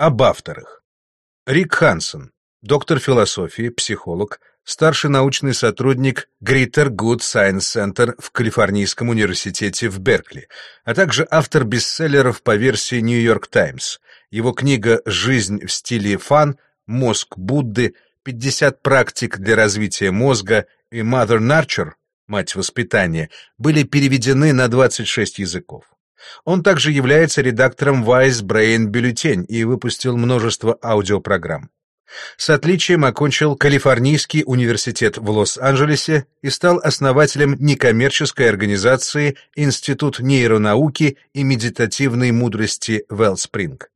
Об авторах. Рик Хансен, доктор философии, психолог, старший научный сотрудник Greater Good Science Center в Калифорнийском университете в Беркли, а также автор бестселлеров по версии New York Times. Его книга «Жизнь в стиле фан», «Мозг Будды», «50 практик для развития мозга» и «Mother Nurture» «Мать воспитания» были переведены на 26 языков. Он также является редактором Wise Brain Bulletin и выпустил множество аудиопрограмм. С отличием окончил Калифорнийский университет в Лос-Анджелесе и стал основателем некоммерческой организации Институт нейронауки и медитативной мудрости Велспринг.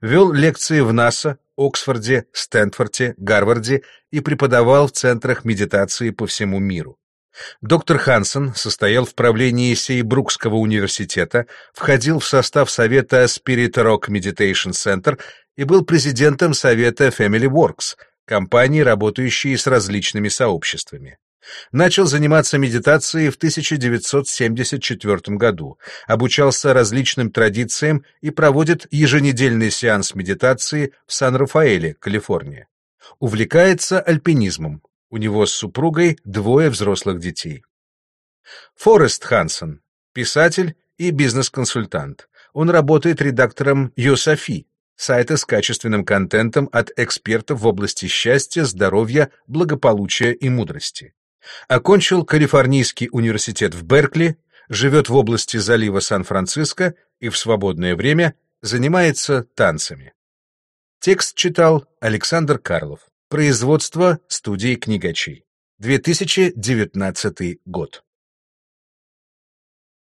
Вел лекции в НАСА, Оксфорде, Стэнфорде, Гарварде и преподавал в центрах медитации по всему миру. Доктор Хансен состоял в правлении Сейбрукского университета, входил в состав совета Spirit Rock Meditation Center и был президентом совета Family Works, компании, работающей с различными сообществами. Начал заниматься медитацией в 1974 году, обучался различным традициям и проводит еженедельный сеанс медитации в Сан-Рафаэле, Калифорния. Увлекается альпинизмом, у него с супругой двое взрослых детей. Форест Хансен, писатель и бизнес-консультант. Он работает редактором Йосафи, сайта с качественным контентом от экспертов в области счастья, здоровья, благополучия и мудрости. Окончил Калифорнийский университет в Беркли, живет в области залива Сан-Франциско и в свободное время занимается танцами. Текст читал Александр Карлов. Производство студии книгачей. 2019 год.